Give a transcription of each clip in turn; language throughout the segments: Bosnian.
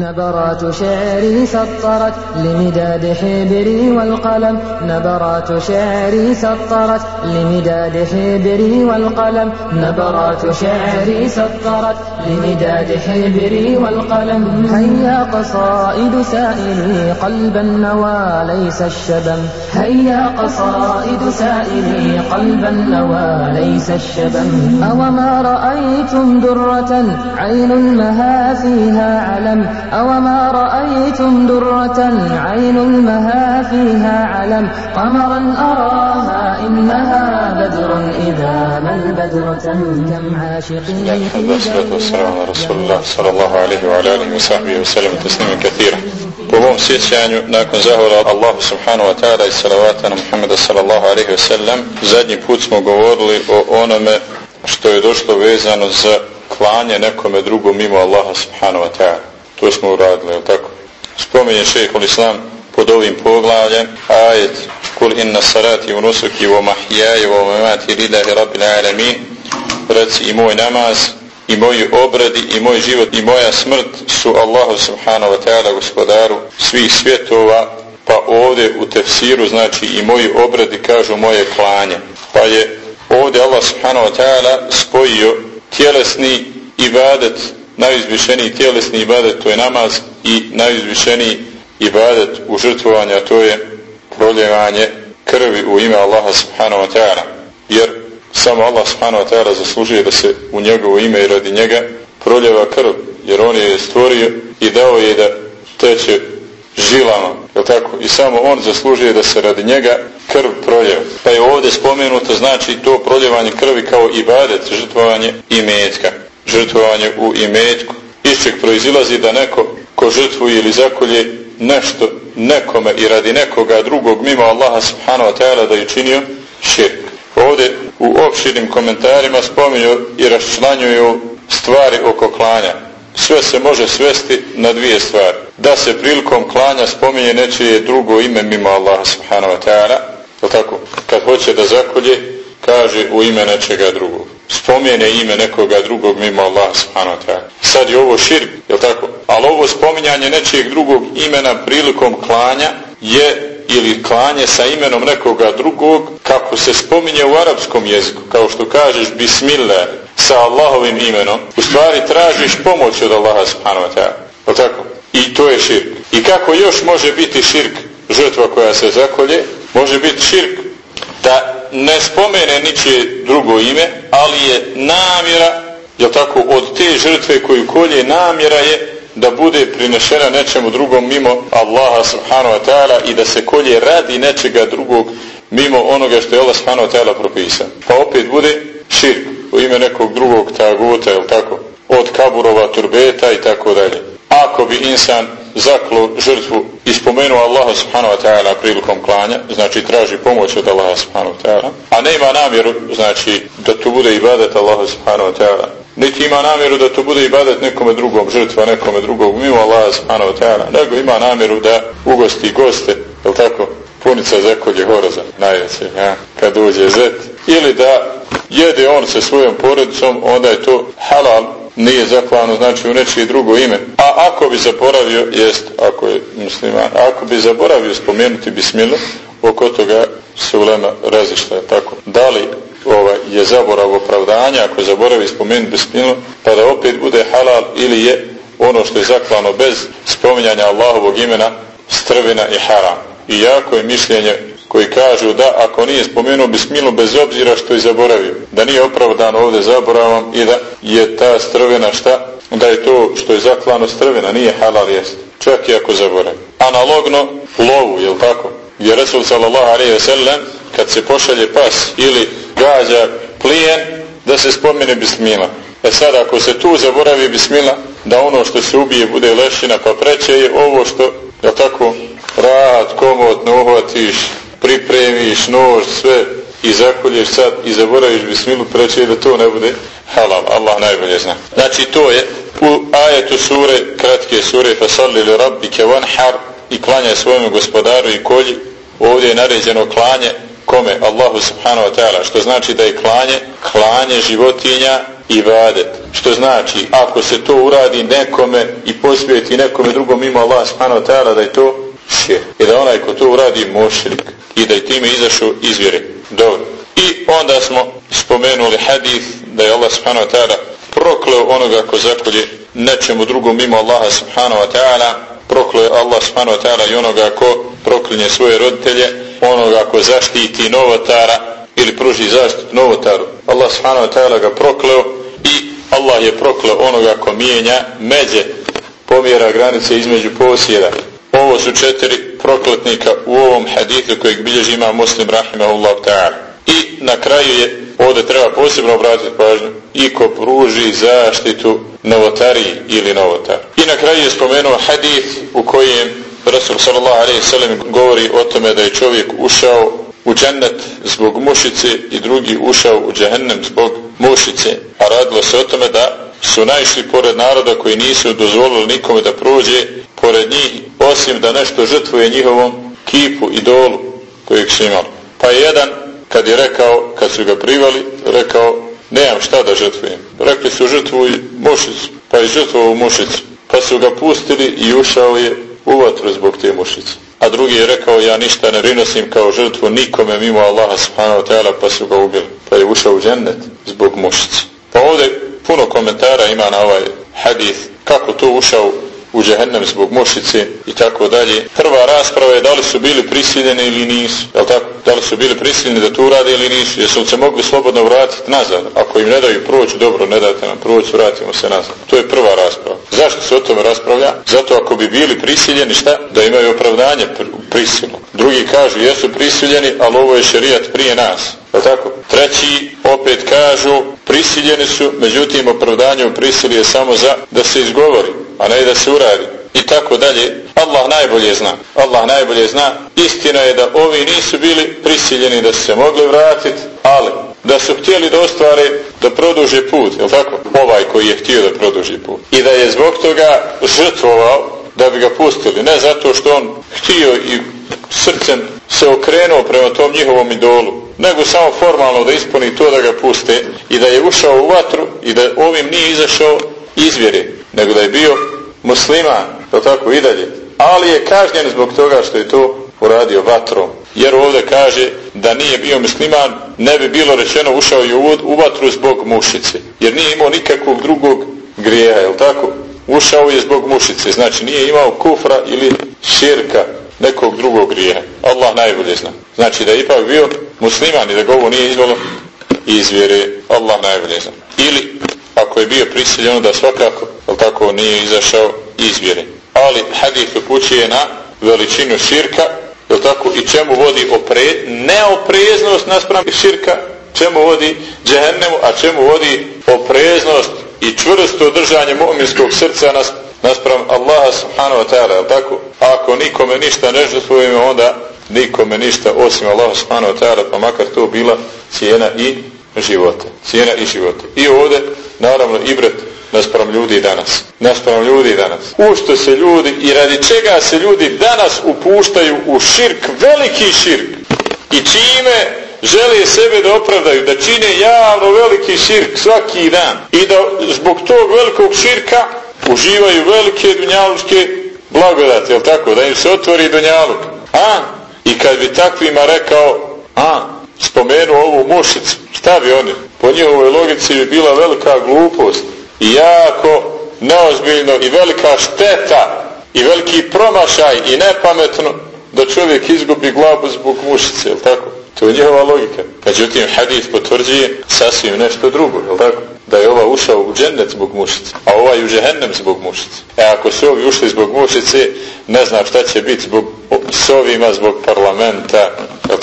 نبرات شعري سطرت لمداد حبري والقلم. نبرات شعري سطرت لمداد حبري والقلم. نبرات شعري سطرت لمداد حبري والقلم. هيا قصائد سائلي قلب النوى ليس الشبم. هيا قصائد سائلي قلب النوى ليس الشبم. أوما رأيتم درة عين المها فيها علم. أوما رأيتم درة عين المها فيها علم قمرا أراها إنها بدر إذا ما البدر كم عاشقين والصلاة والسلام على رسول الله صلى الله عليه وعلى آله وصحبه وسلم تسليما كثيرا Po ovom sjećanju, nakon zahvala Allahu subhanahu wa ta'ala i salavata na Muhammeda sallallahu alaihi wa sallam, zadnji put smo govorili o onome što je došlo vezano za klanje nekome drugom mimo Allaha subhanahu wa ta'ala. To smo uradili, je tako? Spominje šehhul islam pod ovim poglavljem, ajet kul inna salati u nusuki u mahijaju u mamati lillahi rabbil alamin. Reci i moj namaz i moji obredi i moj život i moja smrt su Allahu subhanahu wa ta'ala gospodaru svih svjetova. Pa ovdje u tefsiru znači i moji obredi kažu moje klanje. Pa je ovdje Allah subhanahu wa ta'ala spojio tjelesni ibadet najizvišeniji tjelesni ibadet to je namaz i najizvišeniji ibadet u žrtvovanju to je proljevanje krvi u ime Allaha subhanahu wa ta'ala. Jer samo Allah subhanahu wa ta'ala zaslužuje da se u njegovo ime i radi njega proljeva krv jer on je stvorio i dao je da teče žilama je tako? i samo on zaslužuje da se radi njega krv proljeva. Pa je ovdje spomenuto znači to proljevanje krvi kao ibadet žrtvovanje i metka žrtvovanje u imetku. Iz čeg proizilazi da neko ko žrtvuje ili zakolje nešto nekome i radi nekoga drugog mimo Allaha subhanahu wa ta'ala da je činio širk. Ovdje u opširnim komentarima spominju i raščlanjuju stvari oko klanja. Sve se može svesti na dvije stvari. Da se prilikom klanja spominje nečije drugo ime mimo Allaha subhanahu wa ta'ala. tako? Kad hoće da zakolje, kaže u ime nečega drugog spomene ime nekoga drugog mimo Allah subhanahu wa ta'ala. Sad je ovo širk, je tako? Ali ovo spominjanje nečijeg drugog imena prilikom klanja je ili klanje sa imenom nekoga drugog kako se spominje u arapskom jeziku kao što kažeš bismillah sa Allahovim imenom u stvari tražiš pomoć od Allaha subhanahu wa ta'ala je tako? i to je širk i kako još može biti širk žrtva koja se zakolje može biti širk da ne spomene ničije drugo ime, ali je namjera, je tako, od te žrtve koju kolje, namjera je da bude prinešena nečemu drugom mimo Allaha subhanahu wa ta'ala i da se kolje radi nečega drugog mimo onoga što je Allah subhanahu wa ta'ala propisan. Pa opet bude širk u ime nekog drugog taguta, je tako, od kaburova, turbeta i tako dalje. Ako bi insan zaklo žrtvu i spomenuo Allaha subhanahu wa ta'ala prilikom klanja, znači traži pomoć od Allaha subhanahu wa ta'ala, a ne ima namjeru, znači, da to bude ibadet Allaha subhanahu wa ta'ala, niti ima namjeru da to bude ibadet nekome drugom, žrtva nekome drugog, mimo Allaha subhanahu wa ta'ala, nego ima namjeru da ugosti goste, je tako, punica zekolje horoza, najveće, ja, kad uđe zet, ili da jede on sa svojom porodicom, onda je to halal nije zaklano znači u nečije drugo ime. A ako bi zaboravio, jest, ako je musliman, ako bi zaboravio spomenuti bismilu, oko toga se ulema je tako. Da li ovaj, je zaborav opravdanja, ako zaboravi spomenuti bismilu, pa da opet bude halal ili je ono što je zaklano bez spominjanja Allahovog imena strvina i haram. I jako je mišljenje koji kažu da ako nije spomenuo bismilu bez obzira što je zaboravio, da nije opravdan ovdje zaboravom i da je ta strvena šta? Da je to što je zaklano strvena, nije halal jest. Čak i ako zaboravi. Analogno lovu, je tako? Gdje Resul sallallahu alaihi ve sellem kad se pošalje pas ili gađa plijen da se spomene bismila. E sad ako se tu zaboravi bismila da ono što se ubije bude lešina pa preće je ovo što je tako rad, komotno uhvatiš pripremiš nož, sve i zakolješ sad i zaboraviš bismilu preče da to ne bude halal. Allah najbolje zna. Znači to je u ajetu sure, kratke sure fasalli li rabbi ke vanhar i klanja svojom gospodaru i kolji. Ovdje je naređeno klanje kome? Allahu subhanahu wa ta'ala. Što znači da je klanje? Klanje životinja i što znači ako se to uradi nekome i posvijeti nekome drugom mimo Allah subhanahu wa ta'ala da je to šir. I da onaj ko to uradi mošrik i da je time izašao izvjere. Dobro. I onda smo spomenuli hadith da je Allah subhanahu wa ta'ala prokleo onoga ko zakolje nečemu drugom mimo Allaha subhanahu wa ta'ala prokleo Allah subhanahu wa ta'ala i onoga ko proklinje svoje roditelje onoga ko zaštiti novotara ili pruži zaštitu novotaru Allah subhanahu wa ta'ala ga prokleo i Allah je prokleo onoga ko mijenja međe pomjera granice između posjeda ovo su četiri prokletnika u ovom hadithu kojeg bilježi ima muslim rahimahullah ta'ala i na kraju je ovdje treba posebno obratiti pažnju i ko pruži zaštitu novotariji ili novotar. I na kraju je spomenuo hadith u kojem Rasul sallallahu alaihi sallam govori o tome da je čovjek ušao u džennet zbog mušice i drugi ušao u džehennem zbog mušice. A radilo se o tome da su naišli pored naroda koji nisu dozvolili nikome da prođe pored njih osim da nešto žrtvuje njihovom kipu i dolu kojeg su imali. Pa jedan kad je rekao, kad su ga privali, rekao, nemam šta da žrtvujem. Rekli su žrtvuj mušicu, pa je žrtvovao mušicu. Pa su ga pustili i ušao je u vatru zbog te mušice. A drugi je rekao, ja ništa ne rinosim kao žrtvu nikome mimo Allaha subhanahu wa ta'ala, pa su ga ubili. Pa je ušao u džennet zbog mušice. Pa ovdje puno komentara ima na ovaj hadith, kako to ušao u džehennem zbog mušice i tako dalje. Prva rasprava je da li su bili prisiljeni ili nisu. Je tako? Da li su bili prisiljeni da to urade ili nisu. Jesu li se mogli slobodno vratiti nazad? Ako im ne daju proći, dobro, ne date nam proći, vratimo se nazad. To je prva rasprava. Zašto se o tome raspravlja? Zato ako bi bili prisiljeni, šta? Da imaju opravdanje prisilno. Drugi kažu, jesu prisiljeni, ali ovo je šerijat prije nas. Je tako? Treći opet kažu, prisiljeni su, međutim opravdanje u prisili je samo za da se izgovori a ne da se uradi. I tako dalje. Allah najbolje zna. Allah najbolje zna. Istina je da ovi nisu bili prisiljeni da se mogli vratiti ali da su htjeli da ostvare da produže put je tako? ovaj koji je htio da produži put. I da je zbog toga žrtvovao da bi ga pustili. Ne zato što on htio se okrenuo prema tom njihovom idolu nego samo formalno da ispuni to da ga puste i da je ušao u vatru i da ovim nije izašao izvjere nego da je bio musliman, to tako i dalje. Ali je kažnjen zbog toga što je to uradio vatrom. Jer ovdje kaže da nije bio musliman, ne bi bilo rečeno ušao je u vatru zbog mušice. Jer nije imao nikakvog drugog grijeha, je tako? Ušao je zbog mušice, znači nije imao kufra ili širka nekog drugog grijeha. Allah najbolje zna. Znači da je ipak bio musliman i da govo nije izvalo izvjere. Allah najbolje zna. Ili ako je bio prisiljen da svakako ali tako nije izašao iz vjere. ali hadith upućuje na veličinu širka je tako i čemu vodi opre, neopreznost naspram širka čemu vodi džehennemu a čemu vodi opreznost i čvrsto držanje mu'minskog srca naspram naspram Allaha subhanahu wa ta'ala je tako ako nikome ništa ne žrtvujemo onda nikome ništa osim Allaha subhanahu wa ta'ala pa makar to bila cijena i života cijena i života i ovdje naravno ibret naspram ljudi danas. Naspram ljudi danas. U što se ljudi i radi čega se ljudi danas upuštaju u širk, veliki širk. I čime žele sebe da opravdaju, da čine javno veliki širk svaki dan. I da zbog tog velikog širka uživaju velike dunjaluške blagodati, jel tako? Da im se otvori dunjaluk. A? I kad bi takvima rekao, a? Spomenu ovu mušicu, šta bi oni? Po njihovoj logici bi bila velika glupost i jako neozbiljno i velika šteta i veliki promašaj i nepametno da čovjek izgubi glavu zbog mušice, je tako? To je njihova logika. Međutim, hadith potvrđuje sasvim nešto drugo, je tako? Da je ova ušao u džennet zbog mušice, a ova u džehennem zbog mušice. E ako su ovi ušli zbog mušice, ne znam šta će biti zbog, s ovima zbog parlamenta,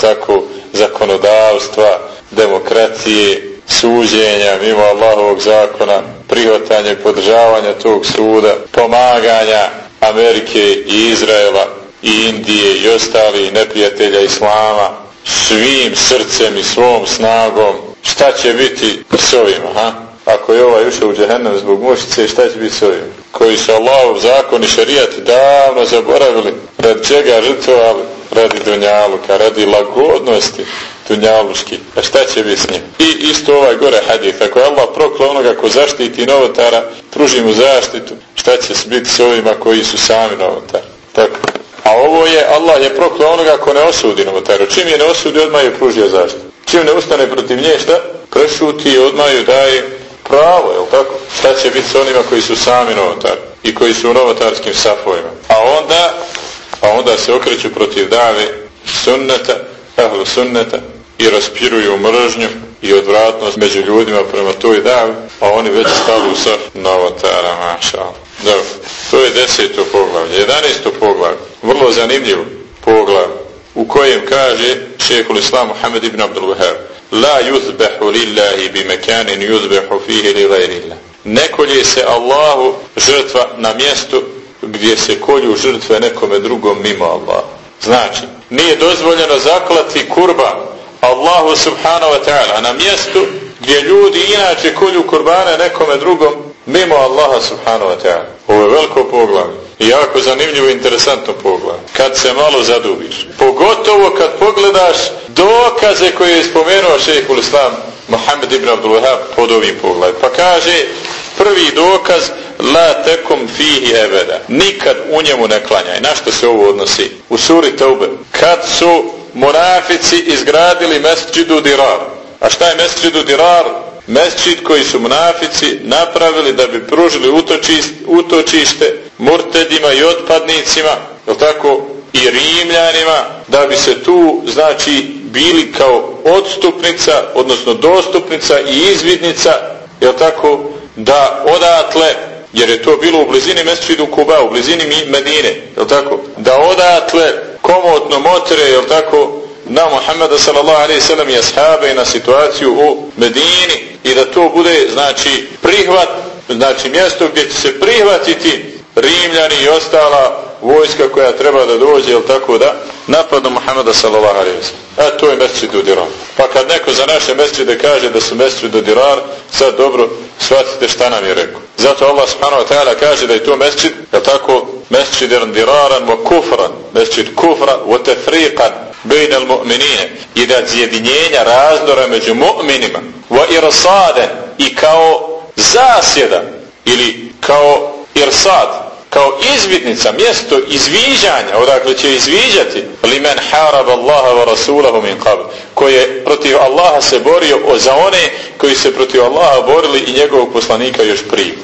tako, zakonodavstva, demokracije, suđenja mimo Allahovog zakona, prihvatanje i podržavanja tog suda, pomaganja Amerike i Izraela i Indije i ostali neprijatelja Islama svim srcem i svom snagom šta će biti s ovima ha? Ako je ovaj ušao u džehennem zbog mušice šta će biti s ovim? koji su Allahov zakon i šarijat davno zaboravili rad čega žrtvovali radi dunjaluka, radi lagodnosti tunjaluški. A šta će biti s njim? I isto ovaj gore hadith. Ako je Allah prokla onoga ko zaštiti novotara, pruži mu zaštitu, šta će biti s ovima koji su sami novotari? Tako. A ovo je, Allah je proklao onoga ko ne osudi novotaru. Čim je ne osudi, odmah je pružio zaštitu. Čim ne ustane protiv nje, šta? Prešuti i odmah ju daje pravo, je tako? Šta će biti s onima koji su sami novotari i koji su u novotarskim safovima? A onda, a onda se okreću protiv dave sunneta, ahlu sunneta i raspiruju mržnju i odvratnost među ljudima prema toj davi, a oni već stavu sa novotara, maša. Dobro, to je deseto poglavlje. Jedanesto poglavlje, vrlo zanimljivo poglavlje, u kojem kaže šehhul islam Muhammed ibn Abdul Wahab, la yuzbehu lillahi bi mekanin yuzbehu fihi li gajrillah. Ne kolje se Allahu žrtva na mjestu gdje se kolju žrtve nekome drugom mimo Allah. Znači, nije dozvoljeno zaklati kurban Allahu subhanahu wa ta'ala na mjestu gdje ljudi inače kolju kurbane nekome drugom mimo Allaha subhanahu wa ta'ala. Ovo je veliko poglavlje. I jako zanimljivo i interesantno poglavlje. Kad se malo zadubiš. Pogotovo kad pogledaš dokaze koje je spomenuo šehhul islam Mohamed ibn Abdul Wahab pod ovim pogledom. Pa kaže prvi dokaz la tekum fihi ebeda. Nikad u njemu ne klanjaj. Na što se ovo odnosi? U suri Taube. Kad su monafici izgradili mesđidu dirar. A šta je mesđidu dirar? Mesčid koji su monafici napravili da bi pružili utočište, utočište murtedima i otpadnicima, je tako, i rimljanima, da bi se tu, znači, bili kao odstupnica, odnosno dostupnica i izvidnica, je tako, da odatle, jer je to bilo u blizini Mesčidu Kuba, u blizini Medine, je tako, da odatle komotno motre, je tako, na Muhammeda sallallahu alaihi sallam i ashabe i na situaciju u Medini i da to bude, znači, prihvat, znači mjesto gdje će se prihvatiti Rimljani i ostala vojska koja treba da dođe, jel tako da, napadnu Muhammeda sallallahu alaihi wa sallam. E, to je mesčid u Dirar. Pa kad neko za naše mesčide kaže da su mesčid u Dirar, sad dobro, shvatite šta nam je rekao. Zato Allah subhanahu wa ta'ala kaže da je to mesčid, jel tako, mesčid iran diraran wa kufran, mesčid kufra wa tefriqan, bejna mu'minine i da zjedinjenja razdora među mu'minima wa irsaden i kao zasjeda ili kao irsad kao izvidnica, mjesto izviđanja, odakle će izviđati li men harab Allaha wa rasulahu min qabl, koje protiv Allaha se borio o za one koji se protiv Allaha borili i njegovog poslanika još prije.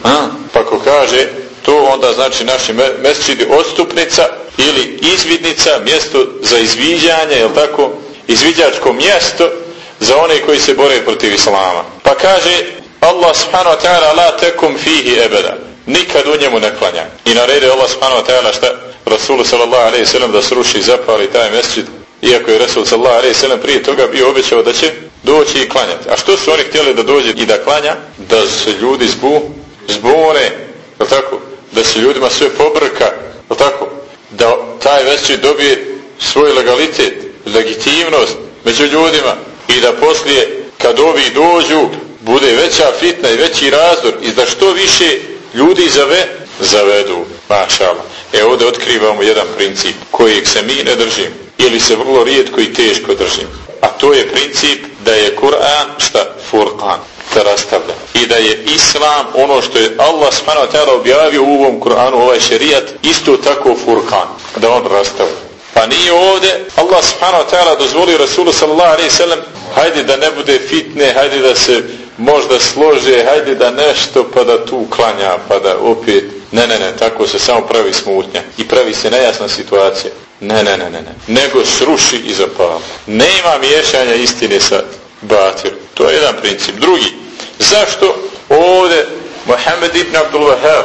Pa ko kaže, to onda znači naši mesčidi odstupnica ili izvidnica, mjesto za izviđanje, je tako? Izviđačko mjesto za one koji se bore protiv Islama. Pa kaže Allah subhanahu wa ta'ala la tekum fihi ebeda nikad u njemu ne klanja. I naredi Allah subhanahu wa ta'ala šta Rasulu sallallahu alaihi sallam da sruši zapali taj mesčid. Iako je Rasul sallallahu alaihi sallam prije toga bio obećao da će doći i klanjati. A što su oni htjeli da dođe i da klanja? Da se ljudi zbu, zbune, je tako? Da se ljudima sve pobrka, je tako? Da taj mesčid dobije svoj legalitet, legitimnost među ljudima i da poslije kad ovi dođu bude veća fitna i veći razdor i da što više ljudi zave, zavedu, mašala. E ovdje otkrivamo jedan princip kojeg se mi ne držimo ili se vrlo rijetko i teško držimo. A to je princip da je Kur'an šta? Furqan. Da rastavlja. I da je Islam ono što je Allah subhanahu objavio u ovom Kur'anu, ovaj šerijat, isto tako Furqan. Da on rastavlja. Pa nije ovdje Allah subhanahu wa ta'ala dozvolio Rasulu sallallahu alaihi sallam hajde da ne bude fitne, hajde da se možda slože, hajde da nešto pa da tu klanja, pa da opet ne, ne, ne, tako se samo pravi smutnja i pravi se nejasna situacija. Ne, ne, ne, ne, ne, nego sruši i zapala nema miješanja istine sa batir to je jedan princip, drugi zašto ovdje Mohamed ibn Abdul Wahab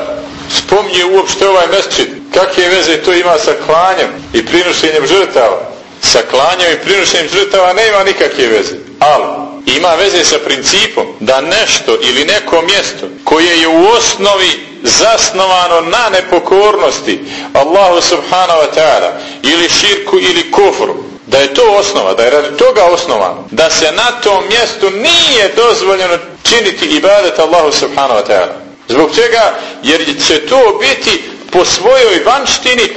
spomnije uopšte ovaj mesčid? Kakve veze to ima sa klanjem i prinošenjem žrtava? Sa klanjem i prinošenjem žrtava nema nikakve veze. Ali ima veze sa principom da nešto ili neko mjesto koje je u osnovi zasnovano na nepokornosti Allahu subhanahu wa ta'ala ili širku ili kufru da je to osnova, da je radi toga osnovano da se na tom mjestu nije dozvoljeno činiti ibadet Allahu subhanahu wa ta'ala zbog čega? jer će to biti po svojoj vanštini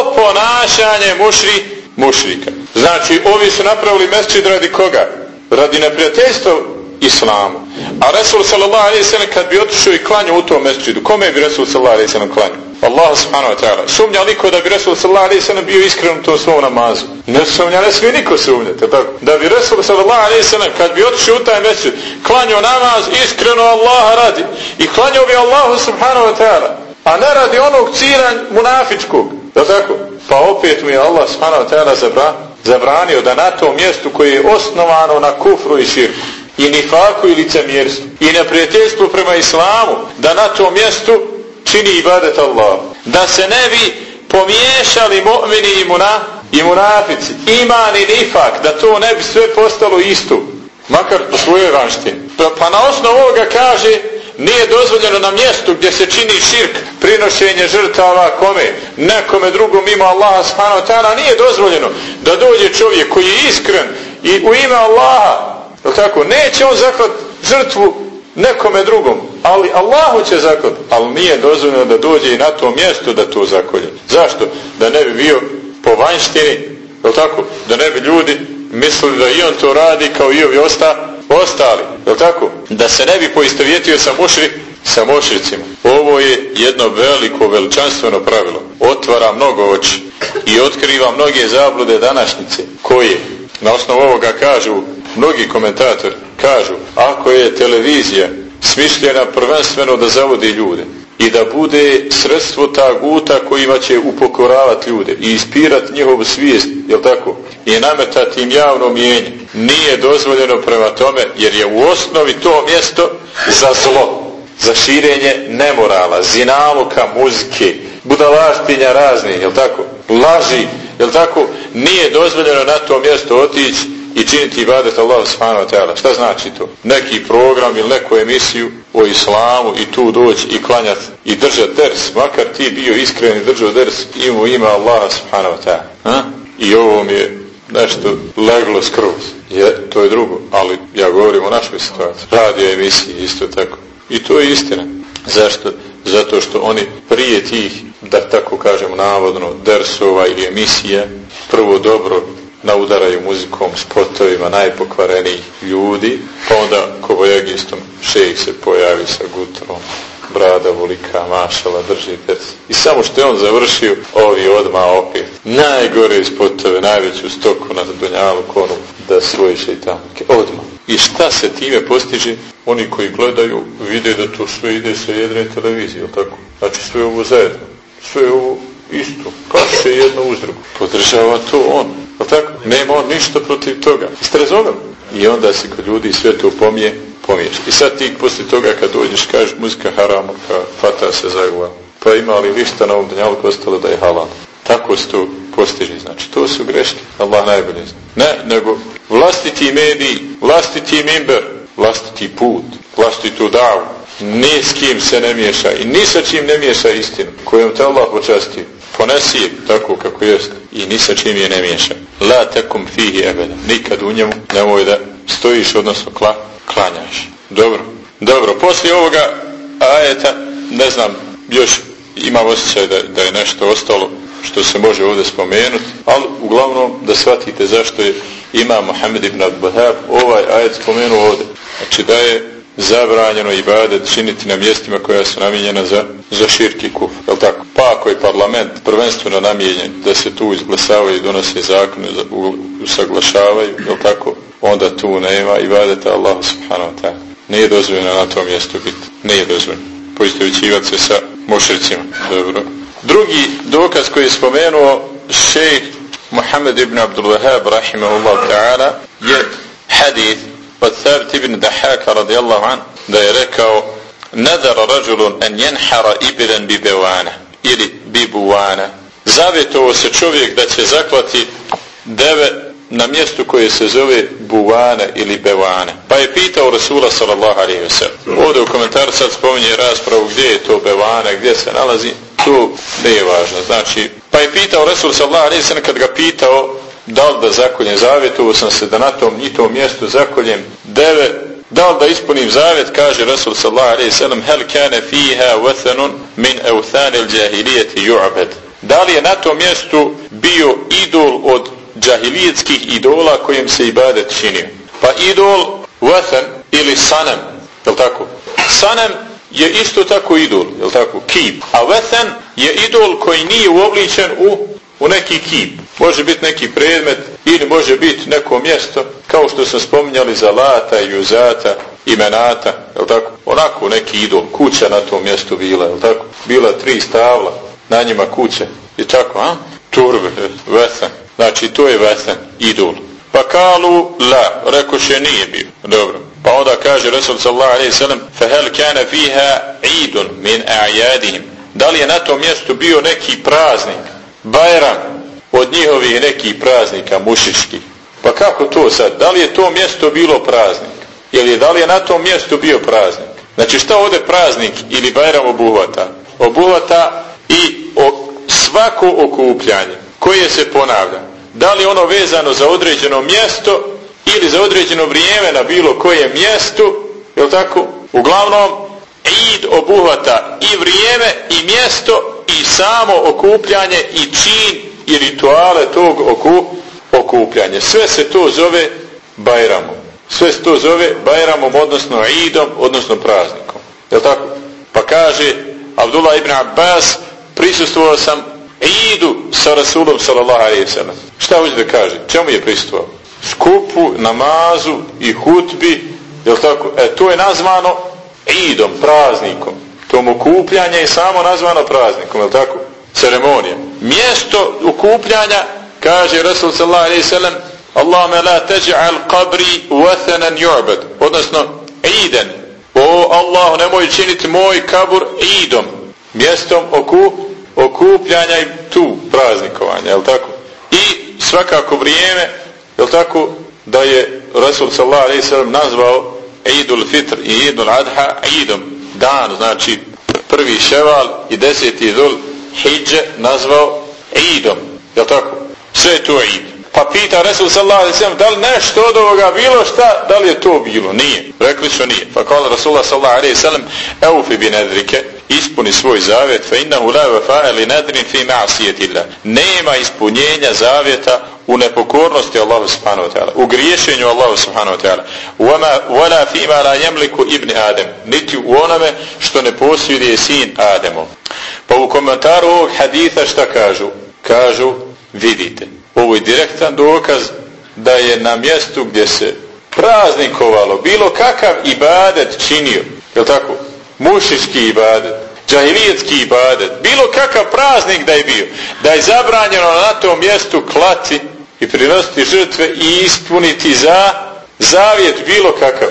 oponašanje mušri, mušrika Znači, ovi su napravili mesčid radi koga? Radi neprijateljstva islamu. A Resul sallallahu alaihi sallam kad bi otišao i klanio u tom mesčidu, kome bi Resul sallallahu alaihi sallam klanio? Allah subhanahu wa ta'ala. Sumnja liko da bi Resul sallallahu alaihi sallam bio iskren u tom svom namazu. Ne sumnja, ne smije niko sumnjati. Tako? Da bi Resul sallallahu alaihi sallam kad bi otišao u taj mesčid, klanio namaz iskreno Allaha radi. I klanio bi Allahu subhanahu wa ta'ala. A ne radi onog ciranj munafičkog. Da tako? Pa opet mi je Allah subhanahu wa ta'ala zabra, zabranio da na tom mjestu koje je osnovano na kufru i širku i nifaku i licemjerstvu i neprijateljstvu prema islamu da na tom mjestu čini ibadet Allah. Da se ne bi pomiješali mu'mini i, muna, i munafici. Iman i nifak da to ne bi sve postalo isto makar po svojoj vanštini. Pa, pa na osnovu ovoga kaže nije dozvoljeno na mjestu gdje se čini širk prinošenje žrtava kome nekome drugom mimo Allaha subhanahu wa ta'ala nije dozvoljeno da dođe čovjek koji je iskren i u ime Allaha tako, neće on zaklat žrtvu nekome drugom ali Allahu će zaklat ali nije dozvoljeno da dođe i na to mjesto da to zakolje zašto? da ne bi bio po vanjštini tako? da ne bi ljudi mislili da i on to radi kao i ovi ostali, ostali je tako? da se ne bi poistovjetio sa mušri sa mušricima ovo je jedno veliko veličanstveno pravilo otvara mnogo oči i otkriva mnoge zablude današnjice koje na osnovu ovoga kažu mnogi komentatori kažu ako je televizija smišljena prvenstveno da zavodi ljude i da bude sredstvo ta guta kojima će upokoravati ljude i ispirati njihovu svijest, jel tako? I nametati im javno mijenje. Nije dozvoljeno prema tome jer je u osnovi to mjesto za zlo, za širenje nemorala, zinaluka, muzike, budalaštinja razni, jel tako? Laži, jel tako? Nije dozvoljeno na to mjesto otići i činiti ibadet Allah subhanahu wa ta'ala. Šta znači to? Neki program ili neku emisiju o islamu i tu doći i klanjati i držati ders. Makar ti bio iskren i držao ders imu ima Allah subhanahu wa ta'ala. I ovo mi je nešto leglo skroz. Je, to je drugo. Ali ja govorim o našoj situaciji. Radio emisiji isto tako. I to je istina. Zašto? Zato što oni prije tih, da tako kažemo navodno, dersova ili emisije, prvo dobro naudaraju muzikom, spotovima najpokvarenijih ljudi, pa onda kovojagistom šejih se pojavi sa gutrom, brada volika, mašala, drži pec. I samo što je on završio, ovi odma opet. Najgore spotove, najveću stoku na Dunjalu konu, da svoj šeitanke. Odma. I šta se time postiže? Oni koji gledaju, vide da to sve ide sa jedne televizije, tako? Znači sve ovo zajedno. Sve ovo isto. Pa se jedno uz drugo. Podržava to on. Pa tako? Nema on ništa protiv toga. Ste? I onda se kod ljudi sve to pomije, pomiješ. I sad ti poslije toga kad dođeš kažeš muzika harama, pa fata se zagova. Pa ima li ništa na ovom danjalku ostalo da je halal. Tako se to postiži. Znači, to su greške. Allah najbolje zna. Ne, nego vlastiti mediji, vlastiti mimber, vlastiti put, vlastitu davu. Ni s kim se ne miješa i ni sa čim ne miješa istinu kojom te Allah počastio ponesi je tako kako jest i ni sa čim je ne miješa. La tekum fihi ebeda. Nikad u njemu nemoj da stojiš, odnosno kla, klanjaš. Dobro. Dobro, poslije ovoga ajeta, ne znam, još imam osjećaj da, da je nešto ostalo što se može ovdje spomenuti, ali uglavnom da shvatite zašto je ima Mohamed ibn Abdu'l-Bahab ovaj ajet spomenuo ovdje. Znači da je zabranjeno ibadet činiti na mjestima koja su namijenjena za, za širki kuf. Jel tako? Pa ako ovaj je parlament prvenstveno namijenjen da se tu izglasavaju i donose zakone, usaglašavaju, jel tako? Onda tu nema ibadeta Allah subhanahu wa ta'ala. Nije dozvoljeno na tom mjestu biti. Nije dozvoljeno. Poistovićivati se sa mušricima. Dobro. Drugi dokaz koji je spomenuo šejh Muhammed ibn Abdul Wahab rahimahullah ta'ala je hadith od Thabit ibn Dahaka radijallahu an da je rekao Nadar rađulun en jenhara ibiren bibevana ili bibuvana. zavjetovo se čovjek da će zaklati deve na mjestu koje se zove buvana ili bevana pa je pitao Rasula sallallahu alaihi wa sallam ovdje u komentaru sad spominje raspravu gdje je to bevana gdje se nalazi to ne je važno znači pa je pitao Rasul sallallahu alaihi wa sallam kad ga pitao da li da zakoljem zavjetovo sam se da na tom njitom mjestu zakoljem deve da li da ispunim zavjet kaže Rasul sallallahu alaihi sallam hel kane fiha vathanun min euthanil džahilijeti ju'abed da li je na tom mjestu bio idol od džahilijetskih idola kojim se ibadet činio. Pa idol vathan ili Sanem, je tako? Sanem je isto tako idol, je tako? Kip. A vathan je idol koji nije uobličen u, u neki kip. Može biti neki predmet ili može biti neko mjesto, kao što se spominjali za lata, juzata, imenata, jel tako? Onako neki idol, kuća na tom mjestu bila, jel tako? Bila tri stavla, na njima kuće, i tako, a? Turbe, e, vesan, znači to je vesan, idol. Pa kalu la, rekoše nije bio, dobro. Pa onda kaže Resul sallallahu alaihi sallam, fe hel kane fiha idun min a'yadihim. Da li je na tom mjestu bio neki praznik, bajram, od njihovih nekih praznika mušičkih? Pa kako to sad? Da li je to mjesto bilo praznik? Ili da li je na tom mjestu bio praznik? Znači šta ovdje praznik ili Bajram obuhvata? Obuhvata i o svako okupljanje koje se ponavlja da li ono vezano za određeno mjesto ili za određeno vrijeme na bilo koje mjestu, je tako? Uglavnom, id obuhvata i vrijeme i mjesto i samo okupljanje i čin i rituale tog oku, okupljanja. Sve se to zove Bajramom. Sve se to zove Bajramom, odnosno idom, odnosno praznikom. Je tako? Pa kaže Abdullah ibn Abbas, prisustvovao sam idu sa Rasulom sallallahu alaihi sallam. Šta hoće da kaže? Čemu je pristovao? Skupu, namazu i hutbi, je tako? E, to je nazvano idom, praznikom. Tom okupljanje je samo nazvano praznikom, je tako? Ceremonija. Mjesto okupljanja, kaže Rasul sallallahu alaihi sallam, Allahumma la teđa'al qabri wathanan yu'bad. Odnosno, iden. O Allah, nemoj činiti moj kabur idom. Mjestom oku, okupljanja i tu praznikovanja, je tako? I svakako vrijeme, je tako, da je Rasul sallallahu alaihi sallam nazvao Eidul Fitr i Eidul Adha Eidom, dan, znači prvi ševal i deseti Idul Hidže nazvao Eidom, je tako? Sve je to Eid. Pa pita Resul sallallahu alaihi sallam, da li nešto od ovoga bilo šta, da li je to bilo? Nije. Rekli su nije. Pa kala Rasulullah sallallahu alaihi sallam, eufi bi nedrike, ispuni svoj zavjet, fa innahu la wafa'a li nadrin fi ma'siyati Allah Nema ispunjenja zavjeta u nepokornosti Allahu subhanahu wa ta'ala, u griješenju Allahu subhanahu wa ta'ala. Wala fi ma la yamliku ibn Adam niti u onome što ne posjeduje sin Ademov. Pa u komentaru ovog haditha šta kažu? Kažu, vidite, ovo je direktan dokaz da je na mjestu gdje se praznikovalo bilo kakav ibadet činio, je tako? Mušiški ibadet, džahilijetski ibadet, bilo kakav praznik da je bio, da je zabranjeno na tom mjestu klati i prinositi žrtve i ispuniti za zavjet bilo kakav.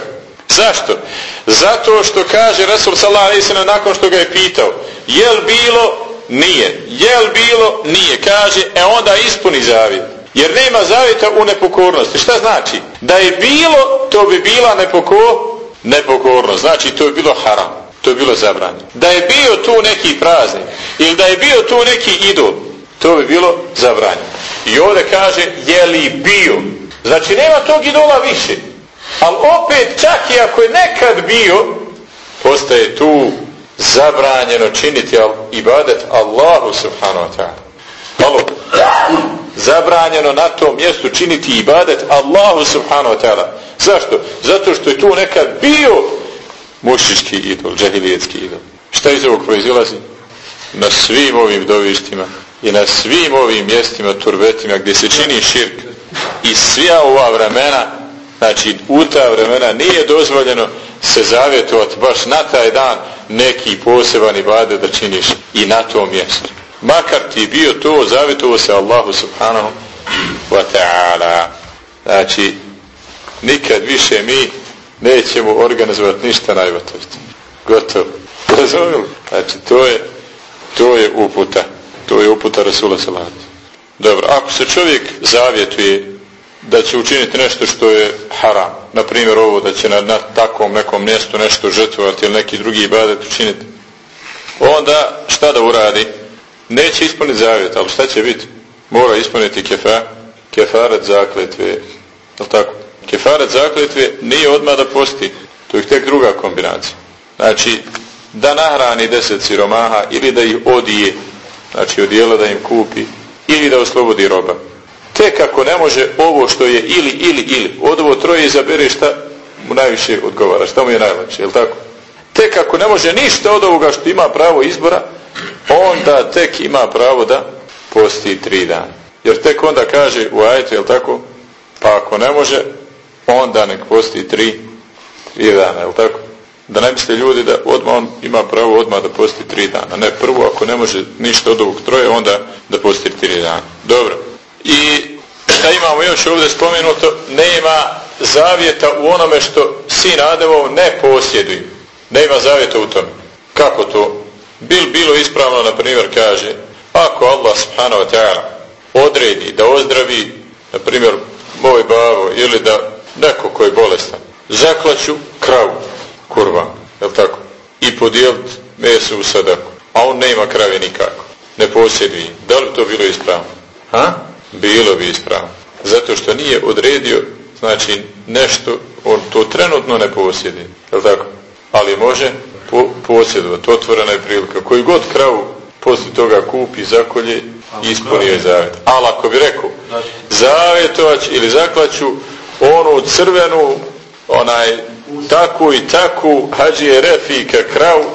Zašto? Zato što kaže Rasul sallallahu alejhi ve sellem nakon što ga je pitao, jel bilo Nije. Jel bilo? Nije. Kaže, e onda ispuni zavjet. Jer nema zavjeta u nepokornosti. Šta znači? Da je bilo, to bi bila nepoko, nepokornost. Znači, to je bilo haram. To je bilo zabranjeno. Da je bio tu neki praznik ili da je bio tu neki idol, to bi bilo zabranjeno. I ovdje kaže, je li bio? Znači, nema tog idola više. Ali opet, čak i ako je nekad bio, postaje tu zabranjeno činiti ibadet Allahu subhanahu wa ta'ala. Malo. Zabranjeno na tom mjestu činiti ibadet Allahu subhanahu wa ta'ala. Zašto? Zato što je tu nekad bio mušički idol, džahilijetski idol. Šta iz ovog proizilazi? Na svim ovim dovištima i na svim ovim mjestima, turbetima gdje se čini širk i svija ova vremena, znači u ta vremena nije dozvoljeno se zavjetovati baš na taj dan neki poseban ibadet da činiš i na tom mjestu. Makar ti bio to, zavjetovo se Allahu subhanahu wa ta'ala. Znači, nikad više mi nećemo organizovati ništa na Gotovo. Razumili? Znači, to je, to je uputa. To je uputa Rasula Salatu. Dobro, ako se čovjek zavjetuje da će učiniti nešto što je haram, na primjer ovo da će na, na takvom nekom mjestu nešto žrtvovati ili neki drugi ibadet učiniti, onda šta da uradi? Neće ispuniti zavjet, ali šta će biti? Mora ispuniti kefa, kefaret zakletve. Je tako? Kefaret zakletve nije odmah da posti. To je tek druga kombinacija. Znači, da nahrani deset siromaha ili da ih odije, znači odijela da im kupi, ili da oslobodi roba tek ako ne može ovo što je ili, ili, ili, od ovo troje izabere šta mu najviše odgovara, šta mu je najlakše, je li tako? Tek ako ne može ništa od ovoga što ima pravo izbora, onda tek ima pravo da posti tri dana. Jer tek onda kaže u ajetu, je li tako? Pa ako ne može, onda nek posti tri, tri dana, je li tako? Da ne misle ljudi da odmah on ima pravo odmah da posti tri dana. Ne, prvo ako ne može ništa od ovog troje, onda da posti tri dana. Dobro. I šta imamo još ovdje spomenuto? Nema zavjeta u onome što sin Ademov ne posjeduje. Nema zavjeta u tome. Kako to? Bil bilo ispravno, na primjer, kaže ako Allah subhanahu wa ta'ala odredi da ozdravi, na primjer, moj bavo ili da neko koji je bolestan, zaklaću kravu, kurva, je tako? I podijeliti meso u sadaku. A on ne ima krave nikako. Ne posjeduje. Da li to bilo ispravno? Ha? Bilo bi ispravno. Zato što nije odredio, znači, nešto, on to trenutno ne posjeduje. Je tako? Ali može po, posjedovati. Otvorena je prilika. Koji god kravu posle toga kupi, zakolje ispunio je zavjet. Ali ako bi rekao, zavjetovač ili zaklaću onu crvenu, onaj taku i taku hađije refika kravu,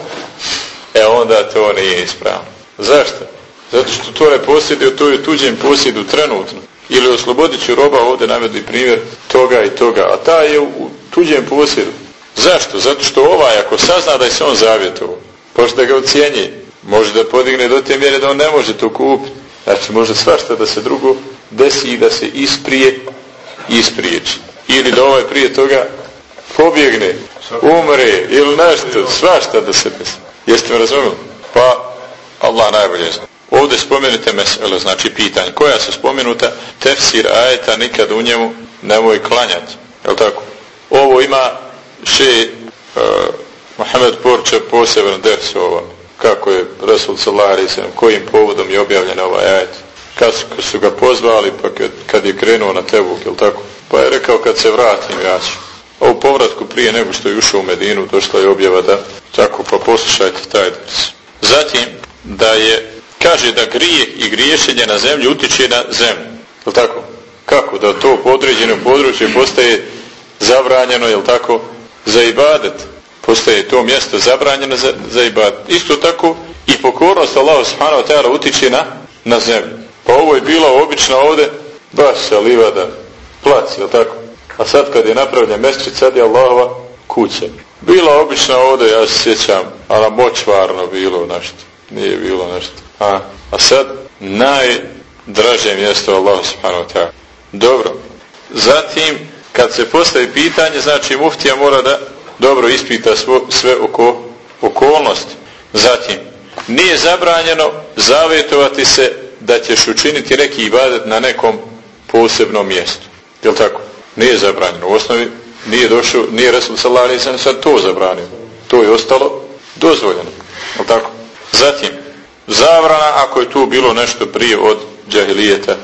e onda to nije ispravno. Zašto? Zato što to ne posjedio, to je tuđem posjedu trenutno. Ili oslobodit ću roba, ovdje navedi primjer toga i toga, a ta je u tuđem posjedu. Zašto? Zato što ovaj, ako sazna da je se on zavjetovo, pošto da ga ocijenje, može da podigne do te mjere da on ne može to kupiti. Znači, može svašta da se drugo desi i da se isprije, ispriječi. Ili da ovaj prije toga pobjegne, umre ili nešto, svašta da se desi. Jeste me razumili? Pa, Allah najbolje zna. Ovdje spomenute mesele, znači pitanje. Koja su spomenuta? Tefsir ajeta nikad u njemu nemoj klanjati. Je tako? Ovo ima še e, uh, Mohamed Porče poseban ders o ovom. Kako je Rasul Salari sam, kojim povodom je objavljen ovaj ajet. Kad su, su ga pozvali, pa kad, kad je krenuo na Tebuk, je tako? Pa je rekao kad se vratim, ja ću. A u povratku prije nego što je ušao u Medinu, došla je objava da tako, pa poslušajte taj ders. Zatim, da je, kaže da grije i griješenje na zemlji utiče na zemlju. Je tako? Kako? Da to podređeno područje postaje zabranjeno, je tako? za ibadet. Postaje to mjesto zabranjeno za, za ibadet. Isto tako i pokornost Allah subhanahu wa ta'ala utiče na, na zemlju. Pa ovo je bila obična ovde baš sa livada plac, je tako? A sad kad je napravljen mesčit, sad je Allahova kuća. Bila obična ovde, ja se sjećam, ali močvarno bilo nešto. Nije bilo nešto. A, a sad najdraže mjesto Allah subhanahu wa ta'ala. Dobro. Zatim, kad se postavi pitanje, znači muftija mora da dobro ispita svo, sve oko okolnosti. Zatim, nije zabranjeno zavjetovati se da ćeš učiniti neki ibadet na nekom posebnom mjestu. Je tako? Nije zabranjeno. U osnovi nije došao, nije Resul sallallahu alaihi sallam sad to zabranio. To je ostalo dozvoljeno. Je tako? Zatim, zabrana ako je tu bilo nešto prije od džahilijeta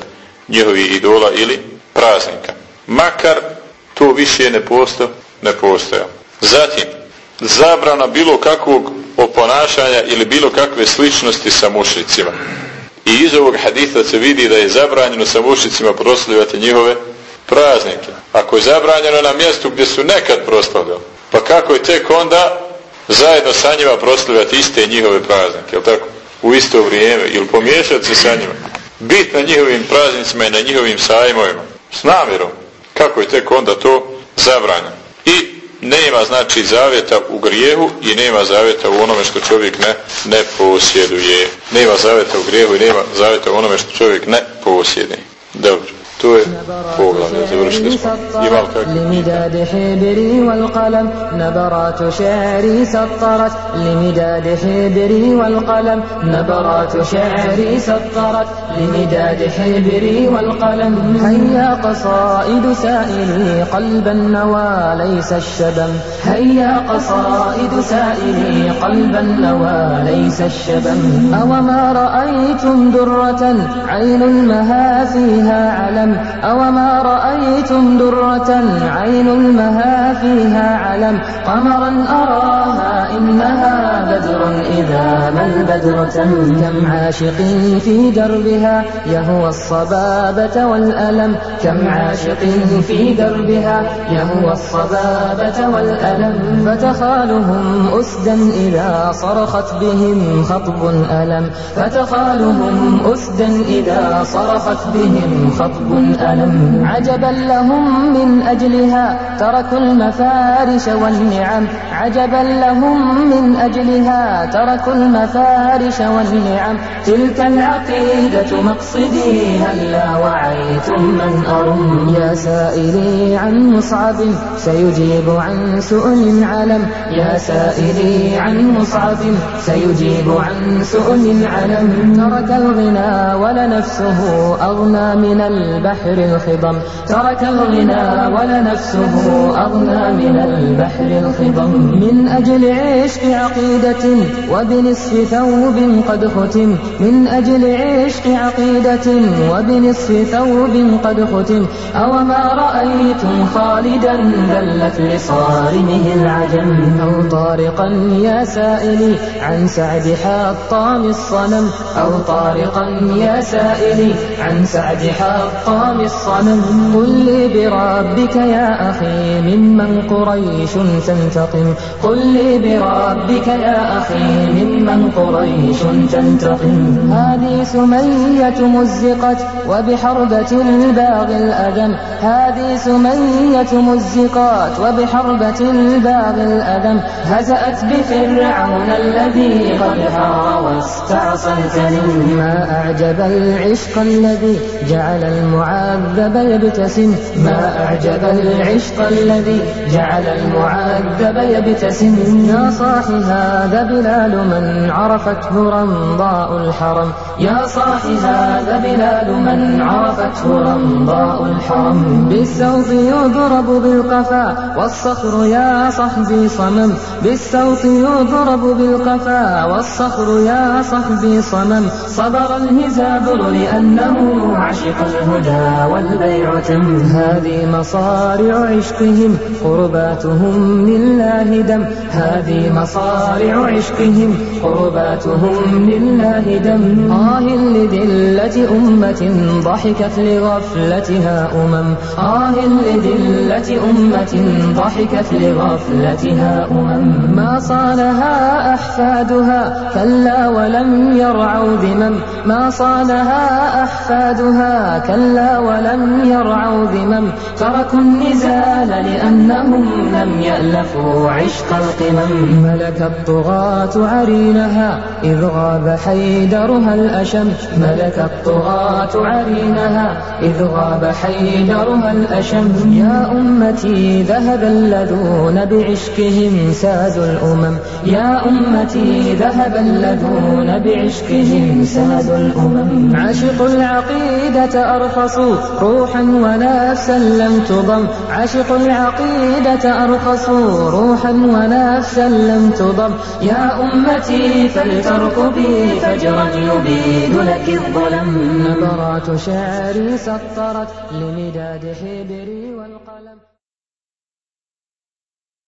njihovih idola ili praznika. Makar to više ne posto, ne postoja. Zatim, zabrana bilo kakvog oponašanja ili bilo kakve sličnosti sa mušicima. I iz ovog haditha se vidi da je zabranjeno sa mušicima proslavljati njihove praznike. Ako je zabranjeno na mjestu gdje su nekad proslavljali, pa kako je tek onda zajedno sa njima proslavljati iste njihove praznike, jel tako? U isto vrijeme, ili pomiješati se sa njima. Bit na njihovim praznicima i na njihovim sajmovima. S namjerom kako je tek onda to zabranjeno. I nema znači zavjeta u grijehu i nema zavjeta u onome što čovjek ne, ne posjeduje. Nema zavjeta u grijehu i nema zavjeta u onome što čovjek ne posjeduje. Dobro. To je poglavlje, završili smo. Kakvi لمداد حبري والقلم نبرات شعري سطرت۔ لمداد حبري والقلم نبرات شعري سطرت۔ لمداد حبري والقلم هيا قصائد سائلي قلب النوى ليس الشبم۔ هيا قصائد سائلي قلب النوى ليس الشبم۔ أوما رأيتم درة عين المها فيها علم۔ أوما رأيتم درة عين المها فيها علم قمرا أراها إنها بدر إذا ما البدر كم عاشق في دربها يهوى الصبابة والألم كم عاشق في دربها يهوى الصبابة والألم فتخالهم أسدا إذا صرخت بهم خطب ألم فتخالهم أسدا إذا صرخت بهم خطب ألم عجبا لهم من أجلها تركوا المفارش والنعم. عجبا لهم من أجلها تركوا المفارش والنعم. تلك العقيدة مقصدي هلا وعيتم من أرم؟ يا سائلي عن مصعب سيجيب عن سؤل علم. يا سائلي عن مصعب سيجيب عن سؤل علم. ترك الغنى ولنفسه أغنى من البحر الخضم. ترك الغنى ولنفسه أغنى من البحر الخضم. من أجل عشق عقيدة وبنصف ثوب قد ختم. من أجل عشق عقيدة وبنصف ثوب قد ختم. أوما رأيتم خالدا ذلت لصارمه العجم. أو طارقا يا سائلي عن سعد حطام الصنم. أو طارقا يا سائلي عن سعد حطام الصنم قل لي بربك يا أخي ممن قريش تنتقم. قل لي بربك يا أخي ممن قريش تنتقم. هذه سمية مزقت وبحربة الباغي الأدم هذه سمية مزقات وبحربة الباغي الأدم هزأت بفرعون الذي قد هار واستعصى ما أعجب العشق الذي جعل المعذب يبتسم ما أعجب العشق الذي جعل المعذب يبتسم. يا صاح هذا بلال من عرفته رمضاء الحرم. يا صاح هذا بلال من عرفته رمضاء الحرم. بالسوط يضرب بالقفا والصخر يا صحبي صمم. بالسوط يضرب بالقفا والصخر يا صحبي صمم. صبر الهزابر لأنه عشق الهدى. والبيع تم هذه مصارع عشقهم قرباتهم لله دم. هذه مصارع عشقهم قرباتهم لله دم. آه لذلة أمة ضحكت لغفلتها أمم. آه لذلة أمة ضحكت لغفلتها أمم. ما صانها أحفادها كلا ولم يرعوا ذمم. ما صانها أحفادها كلا ولم يرعوا ذمم. تركوا النزال لأنهم لم يألفوا عشق القمم. ملك الطغاة عرينها إذ غاب حيدرها الأشم. ملك الطغاة عرينها إذ غاب حيدرها الأشم. يا أمتي ذهب اللذون بعشقهم سادوا الأمم. يا أمتي ذهب اللذون بعشقهم سادوا الأمم. عشقوا العقيدة أرخصوا روحا ونفسا لم تضم. عشقوا العقيدة أرخصوا روحا ونفسا لم تضم. يا أمتي فلتركبي فجرا يبيد لك الظلم. نبرات شعري سطرت لمداد حبري والقلم.